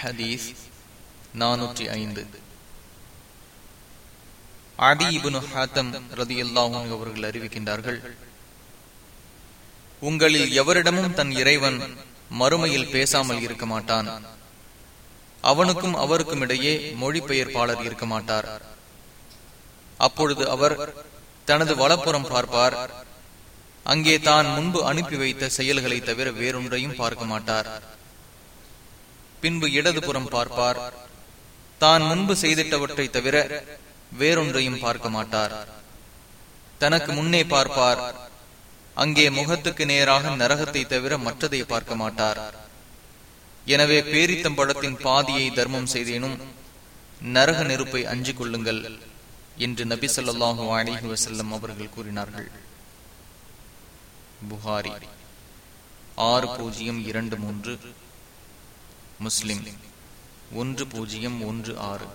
ஹதீஸ் நானூற்றி ஐந்து. அடி இபுனு ஹாத்தம் ரதி அவர்கள் அறிவிக்கின்றார்கள் உங்களில் எவரிடமும் தன் இறைவன் மறுமையில் பேசாமல் இருக்க மாட்டான். அவனுக்கும் அவருக்கும் இடையே மொழிபெயர்ப்பாளர் இருக்க மாட்டார். அப்பொழுது அவர் தனது வலப்புறம் பார்ப்பார். அங்கே தான் முன்பு அனுப்பி வைத்த செயல்களை தவிர வேறொன்றையும் பார்க்க மாட்டார். பின்பு இடதுபுறம் பார்ப்பார். தான் முன்பு செய்திட்டவற்றை தவிர வேறொன்றையும் பார்க்க மாட்டார். தனக்கு முன்னே பார்ப்பார். அங்கே முகத்துக்கு நேராக நரகத்தை தவிர மற்றதை பார்க்க மாட்டார். எனவே பேரித்தம் படத்தின் பாதியை தர்மம் செய்தேனும் நரக நெருப்பை அஞ்சு கொள்ளுங்கள் என்று நபி சொல்லாஹு அலிஹி வசல்லம் அவர்கள் கூறினார்கள். புகாரி ஆறு பூஜ்ஜியம் இரண்டு மூன்று. முஸ்லிம். ஒன்று பூஜ்ஜியம் ஒன்று ஆறு.